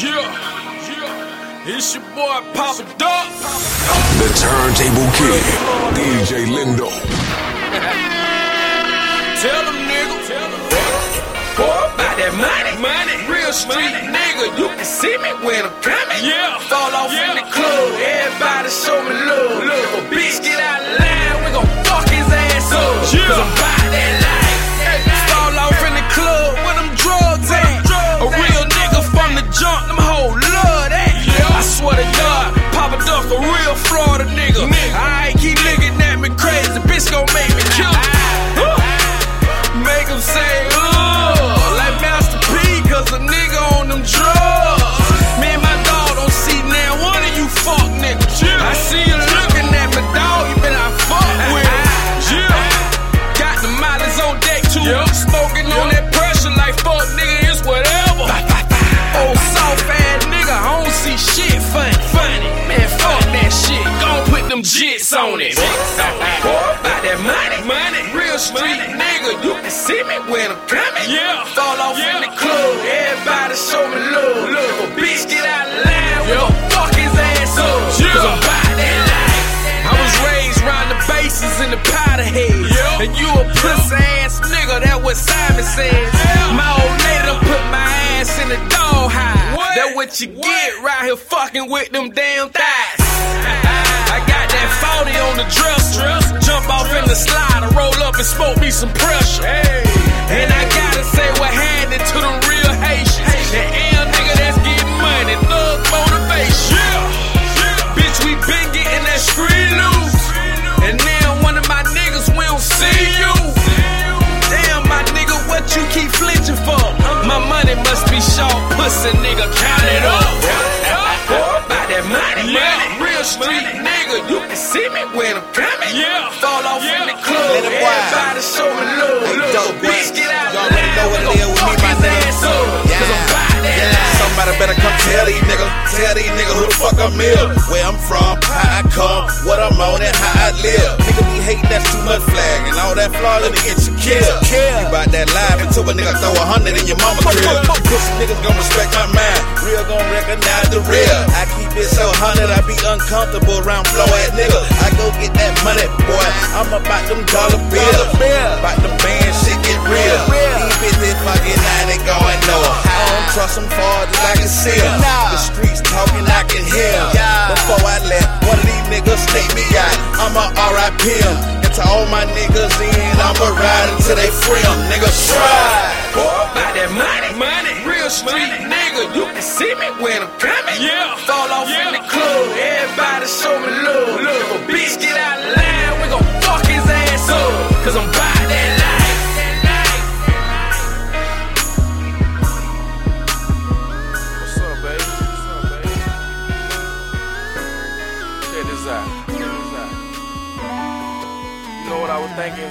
Yeah, yeah. It's your boy Papa Duck. The Turntable Kid, DJ Lindo. Tell them nigga, tell them boy about that money, money. Real street nigga, you can see me when I'm coming. Yeah, fall off in the club, everybody show too. Smoking on that pressure like fuck nigga, it's whatever. Old soft ass nigga, I don't see shit funny. Funny. Man, fuck that shit. Gon' put them jits on it. About that money. Money. Real street nigga, you can see me when I'm coming. Yeah. Fall off in the club, everybody show Simon says. My old lady done put my ass in the dog high. That what you get right here fucking with them damn thighs. I got that 40 on the dresser. Jump off in the slider, roll up and smoke me some pressure. Pussy nigga, count it up. About that money, money. Real street nigga, you can see me when I'm coming. Yeah. Fall off in the club, Let it everybody show me love. Hey, dope, bitch, get out of line, know what we it gon' is with me, my nigga. ass. Cause I'm Yeah. Somebody better come tell these niggas, tell these niggas who the fuck I'm is, where I'm from, how I come, what I'm on, and how I live. Nigga be hating, that's too much flag, and all that flaw, let me get you killed. You bout that live until a nigga throw a hundred in your mama crib. Pussy niggas gon' respect my mind, real gon' recognize the real. I keep it so hundred, I be uncomfortable around flow ass nigga. I go get that money, boy. I'm about them dollar bills, about them band shit get real. These bitches fucking now they going nowhere. I don't trust them far as I can see see 'em. The streets talking, I can hear 'em. Before I let one of these niggas take me out, I'ma RIP street nigga, you can see me when I'm coming. Yeah. Fall off in the club, everybody show me love. If a bitch get out of line, we gon' fuck his ass up. Cause I'm about that life. What's up, baby? What's up, baby? Check this out. Check this out. You know what I was thinking?